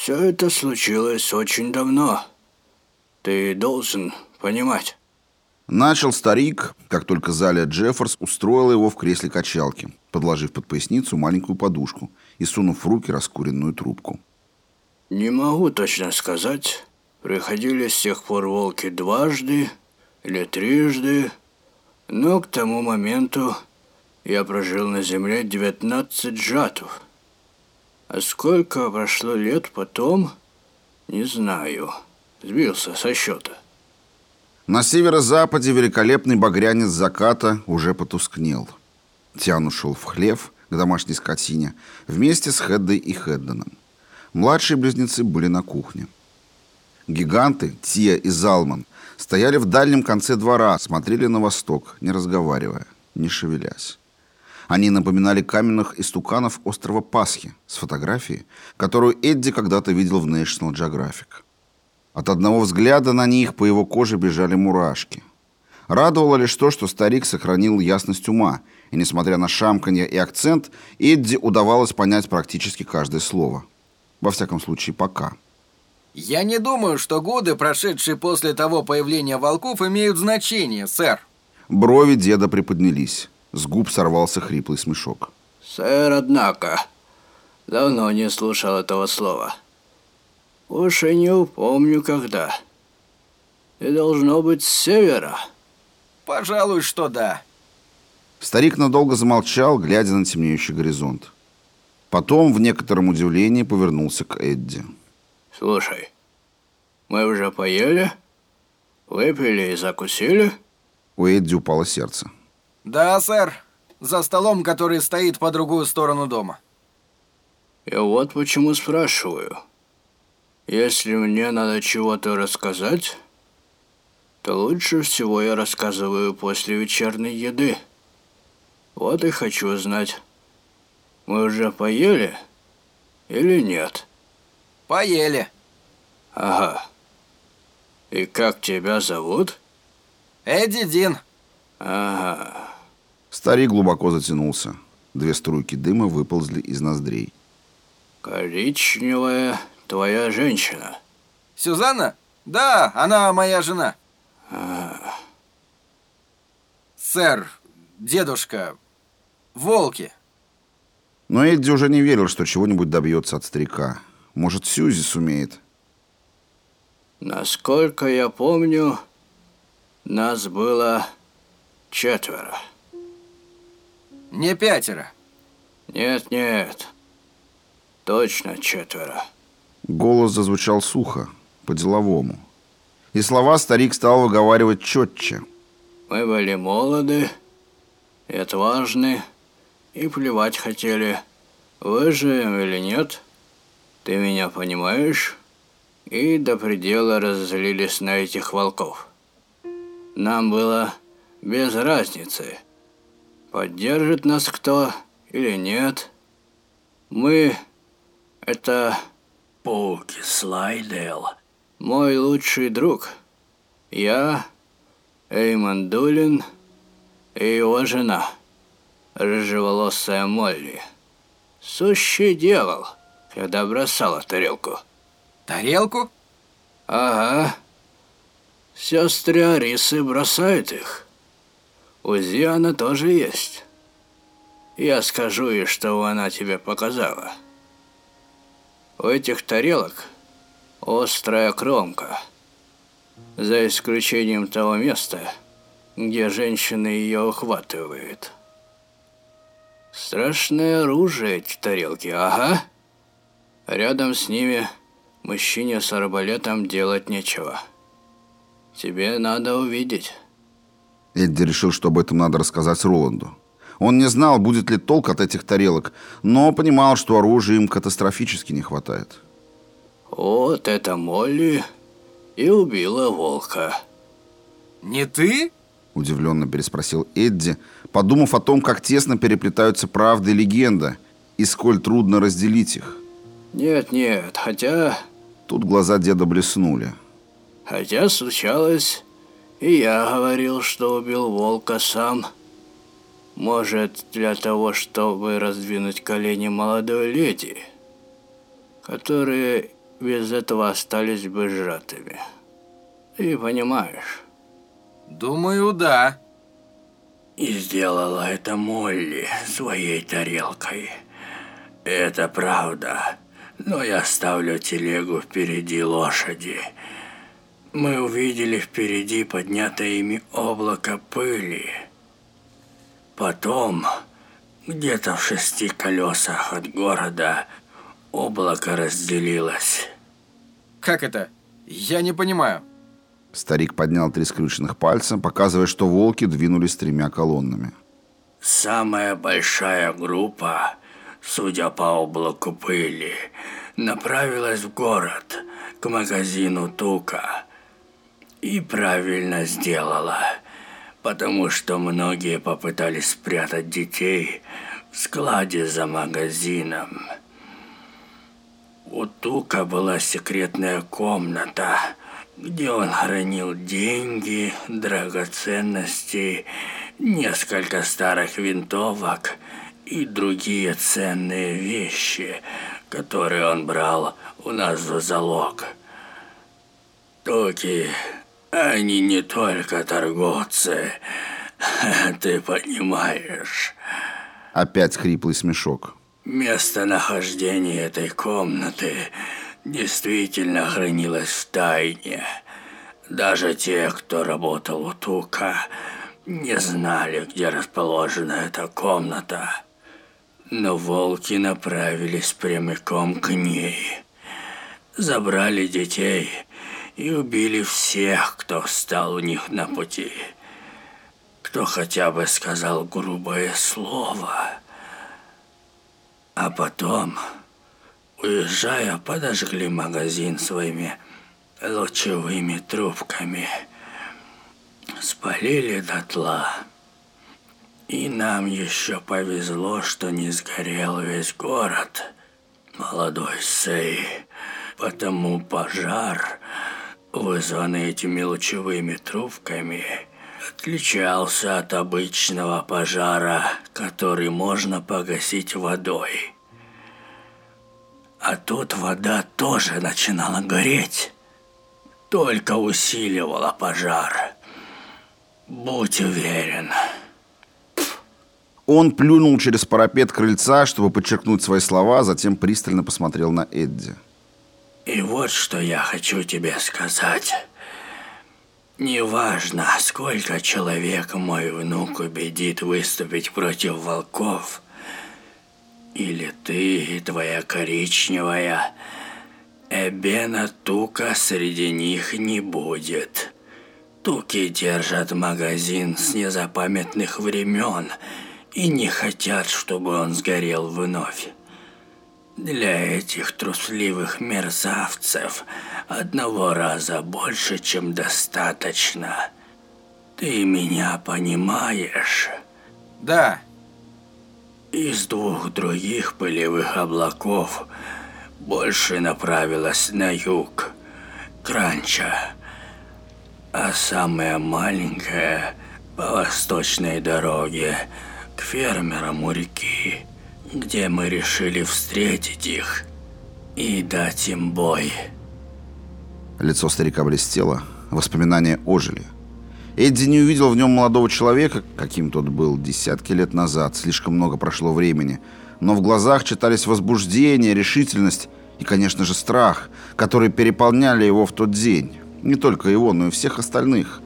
Все это случилось очень давно. Ты должен понимать. Начал старик, как только Залия Джефферс устроила его в кресле качалки, подложив под поясницу маленькую подушку и сунув в руки раскуренную трубку. Не могу точно сказать, приходили с тех пор волки дважды или трижды, но к тому моменту я прожил на земле 19 жатв. А сколько прошло лет потом, не знаю. Сбился со счета. На северо-западе великолепный багрянец заката уже потускнел. Тиан ушел в хлев к домашней скотине вместе с Хеддой и Хедденом. Младшие близнецы были на кухне. Гиганты, Тия и Залман, стояли в дальнем конце двора, смотрели на восток, не разговаривая, не шевелясь. Они напоминали каменных истуканов острова Пасхи с фотографией, которую Эдди когда-то видел в National Geographic. От одного взгляда на них по его коже бежали мурашки. Радовало лишь то, что старик сохранил ясность ума, и, несмотря на шамканье и акцент, Эдди удавалось понять практически каждое слово. Во всяком случае, пока. «Я не думаю, что годы, прошедшие после того появления волков, имеют значение, сэр». Брови деда приподнялись. С губ сорвался хриплый смешок. «Сэр, однако, давно не слушал этого слова. Уж и не упомню, когда. Ты должно быть с севера». «Пожалуй, что да». Старик надолго замолчал, глядя на темнеющий горизонт. Потом, в некотором удивлении, повернулся к Эдди. «Слушай, мы уже поели? Выпили и закусили?» У Эдди упало сердце. Да, сэр. За столом, который стоит по другую сторону дома. Я вот почему спрашиваю. Если мне надо чего-то рассказать, то лучше всего я рассказываю после вечерней еды. Вот и хочу знать, мы уже поели или нет? Поели. Ага. И как тебя зовут? Эдди Дин. Ага. Старик глубоко затянулся. Две струйки дыма выползли из ноздрей. Коричневая твоя женщина. Сюзанна? Да, она моя жена. А. Сэр, дедушка, волки. Но Эдди уже не верил, что чего-нибудь добьется от старика. Может, Сьюзи сумеет. Насколько я помню, нас было четверо. Не пятеро. Нет, нет. Точно четверо. Голос зазвучал сухо, по-деловому. И слова старик стал выговаривать четче. Мы были молоды и отважны, и плевать хотели, выживем или нет. Ты меня понимаешь? И до предела разозлились на этих волков. Нам было без разницы, поддержит нас кто или нет. Мы — это... Пауки Слайдел. Мой лучший друг. Я, Эймон Дулин и его жена, рыжеволосая Молли. Сущий дьявол, когда бросала тарелку. Тарелку? Ага. Сестры Арисы бросают их. У Зиана тоже есть. Я скажу ей, что она тебе показала. У этих тарелок острая кромка. За исключением того места, где женщина ее ухватывает. Страшное оружие эти тарелки, ага. Рядом с ними мужчине с арбалетом делать нечего. Тебе надо увидеть. Эдди решил, что об этом надо рассказать Роланду. Он не знал, будет ли толк от этих тарелок, но понимал, что оружия им катастрофически не хватает. Вот это Молли и убила волка. Не ты? Удивленно переспросил Эдди, подумав о том, как тесно переплетаются правда и легенда, и сколь трудно разделить их. Нет, нет, хотя... Тут глаза деда блеснули. Хотя случалось и я говорил, что убил волка сам. Может, для того, чтобы раздвинуть колени молодой леди, которые без этого остались бы сжатыми. Ты понимаешь? Думаю, да. И сделала это Молли своей тарелкой. Это правда. Но я ставлю телегу впереди лошади. Мы увидели впереди поднятое ими облако пыли. Потом, где-то в шести колесах от города, облако разделилось. Как это? Я не понимаю. Старик поднял три скрюченных пальца, показывая, что волки двинулись тремя колоннами. Самая большая группа, судя по облаку пыли, направилась в город, к магазину Тука. И правильно сделала, потому что многие попытались спрятать детей в складе за магазином. У Тука была секретная комната, где он хранил деньги, драгоценности, несколько старых винтовок и другие ценные вещи, которые он брал у нас за залог. Туки, они не только торговцы, ты понимаешь. Опять хриплый смешок. Местонахождение этой комнаты действительно хранилось в тайне. Даже те, кто работал у Тука, не знали, где расположена эта комната. Но волки направились прямиком к ней. Забрали детей и убили всех, кто встал у них на пути. Кто хотя бы сказал грубое слово. А потом Уезжая, подожгли магазин своими лучевыми трубками. Спалили дотла. И нам еще повезло, что не сгорел весь город. Молодой Сей. Потому пожар, вызванный этими лучевыми трубками, отличался от обычного пожара, который можно погасить водой. А тут вода тоже начинала гореть. Только усиливала пожар. Будь уверен. Он плюнул через парапет крыльца, чтобы подчеркнуть свои слова, затем пристально посмотрел на Эдди. Вот что я хочу тебе сказать. Неважно, сколько человек мой внук убедит выступить против волков – или ты и твоя коричневая. Эбена Тука среди них не будет. Туки держат магазин с незапамятных времен и не хотят, чтобы он сгорел вновь. Для этих трусливых мерзавцев одного раза больше, чем достаточно. Ты меня понимаешь? Да, из двух других пылевых облаков больше направилась на юг, к ранчо, а самая маленькая по восточной дороге к фермерам у реки, где мы решили встретить их и дать им бой. Лицо старика блестело, воспоминания ожили – Эдди не увидел в нем молодого человека, каким тот был десятки лет назад, слишком много прошло времени, но в глазах читались возбуждение, решительность и, конечно же, страх, которые переполняли его в тот день. Не только его, но и всех остальных.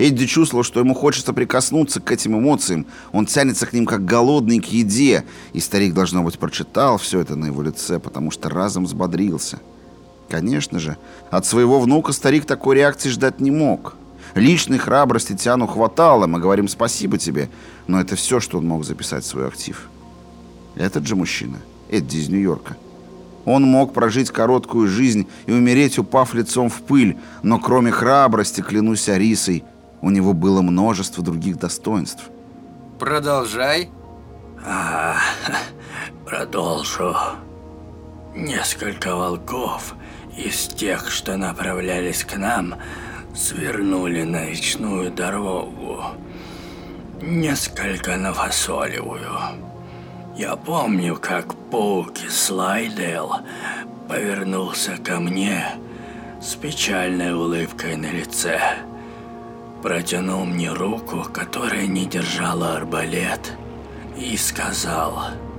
Эдди чувствовал, что ему хочется прикоснуться к этим эмоциям, он тянется к ним как голодный к еде, и старик, должно быть, прочитал все это на его лице, потому что разом взбодрился. Конечно же, от своего внука старик такой реакции ждать не мог. Личной храбрости Тиану хватало, мы говорим спасибо тебе, но это все, что он мог записать в свой актив. Этот же мужчина, Эдди из Нью-Йорка. Он мог прожить короткую жизнь и умереть, упав лицом в пыль, но кроме храбрости, клянусь Арисой, у него было множество других достоинств. Продолжай. А, продолжу. Несколько волков из тех, что направлялись к нам, свернули на речную дорогу, несколько на фасолевую. Я помню, как Паук и Слайдейл повернулся ко мне с печальной улыбкой на лице. Протянул мне руку, которая не держала арбалет, и сказал –